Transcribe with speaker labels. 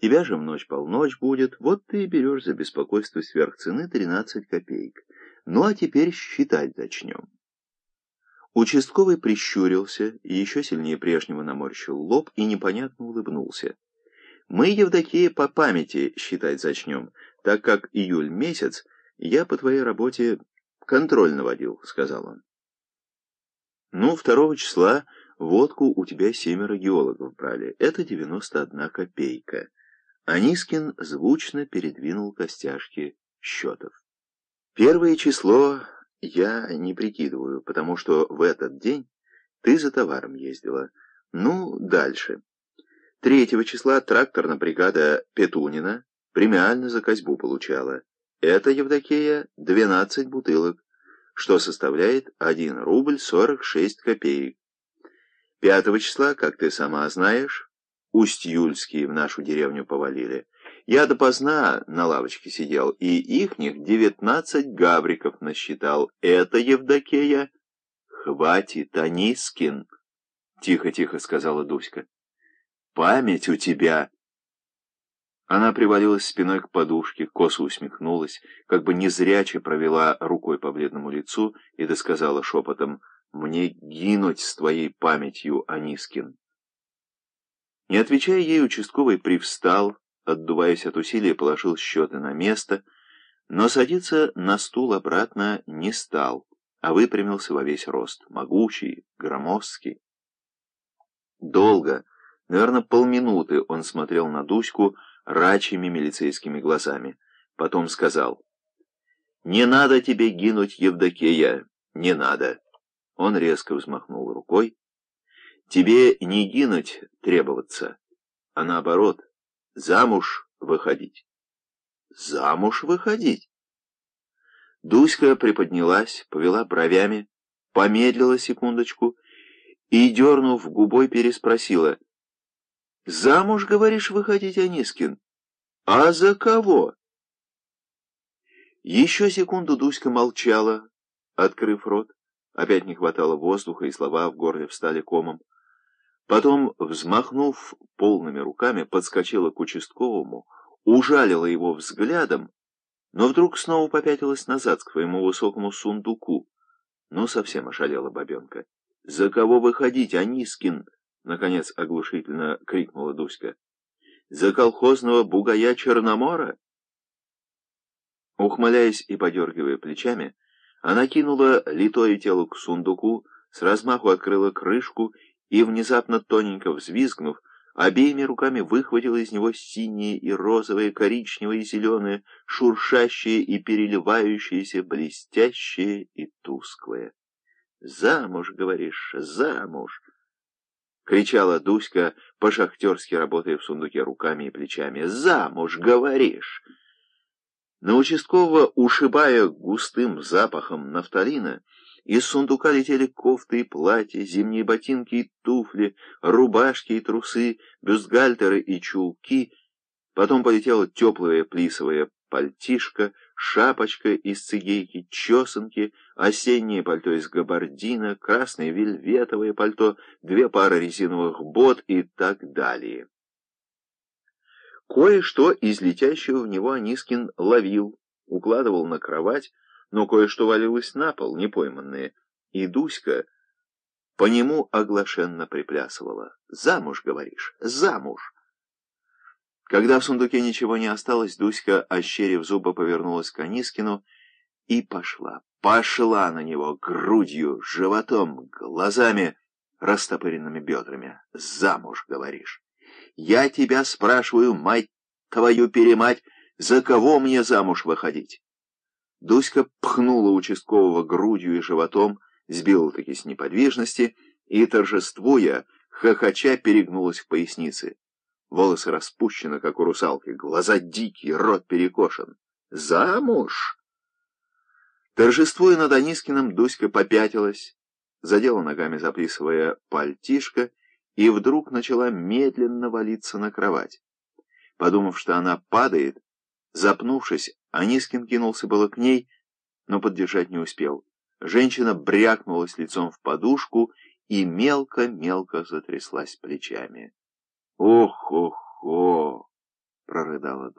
Speaker 1: Тебя же в ночь полночь будет, вот ты и берешь за беспокойство сверх цены 13 копеек. Ну а теперь считать начнем. Участковый прищурился и еще сильнее прежнего наморщил лоб и непонятно улыбнулся. Мы, Евдокия, по памяти считать зачнем, так как июль месяц я по твоей работе контроль наводил, — сказал он. Ну, второго числа водку у тебя семеро геологов брали. Это девяносто одна копейка. Анискин звучно передвинул костяшки счетов. Первое число я не прикидываю, потому что в этот день ты за товаром ездила. Ну, дальше. Третьего числа тракторная бригада Петунина премиально за козьбу получала. Это, Евдокия, 12 бутылок, что составляет 1 рубль 46 копеек. Пятого числа, как ты сама знаешь, Усть-Юльские в нашу деревню повалили. Я допоздна на лавочке сидел, и ихних 19 гавриков насчитал. Это, Евдокия, хватит, Анискин, — тихо-тихо сказала Дуська. Память у тебя!» Она привалилась спиной к подушке, косо усмехнулась, как бы незряче провела рукой по бледному лицу и досказала шепотом «Мне гинуть с твоей памятью, Анискин». Не отвечая ей, участковый привстал, отдуваясь от усилия, положил счеты на место, но садиться на стул обратно не стал, а выпрямился во весь рост, могучий, громоздкий. Долго, Наверное, полминуты он смотрел на Дуську рачьими милицейскими глазами. Потом сказал, «Не надо тебе гинуть, Евдокия, не надо». Он резко взмахнул рукой. «Тебе не гинуть требоваться, а наоборот, замуж выходить». «Замуж выходить?» Дуська приподнялась, повела бровями, помедлила секундочку и, дернув губой, переспросила — Замуж, говоришь, выходить, Анискин? А за кого? Еще секунду Дуська молчала, открыв рот. Опять не хватало воздуха, и слова в горле встали комом. Потом, взмахнув полными руками, подскочила к участковому, ужалила его взглядом, но вдруг снова попятилась назад к своему высокому сундуку. Ну, совсем ошалела бабенка. «За кого выходить, Анискин?» Наконец оглушительно крикнула Дуська. «За колхозного бугая Черномора?» Ухмыляясь и подергивая плечами, она кинула литое тело к сундуку, с размаху открыла крышку и, внезапно тоненько взвизгнув, обеими руками выхватила из него синие и розовые, коричневые и зеленые, шуршащие и переливающиеся, блестящие и тусклые. «Замуж, говоришь, замуж!» — кричала Дуська, по-шахтерски работая в сундуке руками и плечами. «Замуж, говоришь!» На участкового, ушибая густым запахом нафталина, из сундука летели кофты и платья, зимние ботинки и туфли, рубашки и трусы, бюстгальтеры и чулки. Потом полетела теплая плисовая пальтишка, шапочка из цигейки, чесанки, осеннее пальто из габардина, красное вельветовое пальто, две пары резиновых бот и так далее. Кое-что из летящего в него Анискин ловил, укладывал на кровать, но кое-что валилось на пол, непойманное, и Дуська по нему оглашенно приплясывала. «Замуж, говоришь, замуж!» Когда в сундуке ничего не осталось, Дуська, ощерив зубы, повернулась к Анискину и пошла. Пошла на него грудью, животом, глазами, растопыренными бедрами. «Замуж, говоришь? Я тебя спрашиваю, мать твою перемать, за кого мне замуж выходить?» Дуська пхнула участкового грудью и животом, сбила-таки с неподвижности и, торжествуя, хохоча перегнулась в пояснице. Волосы распущены, как у русалки, глаза дикие, рот перекошен. «Замуж!» Торжествуя над Анискиным, Дуська попятилась, задела ногами, записывая пальтишко, и вдруг начала медленно валиться на кровать. Подумав, что она падает, запнувшись, Анискин кинулся было к ней, но поддержать не успел. Женщина брякнулась лицом в подушку и мелко-мелко затряслась плечами. Ох-ох-ох! прорыдала Дуня.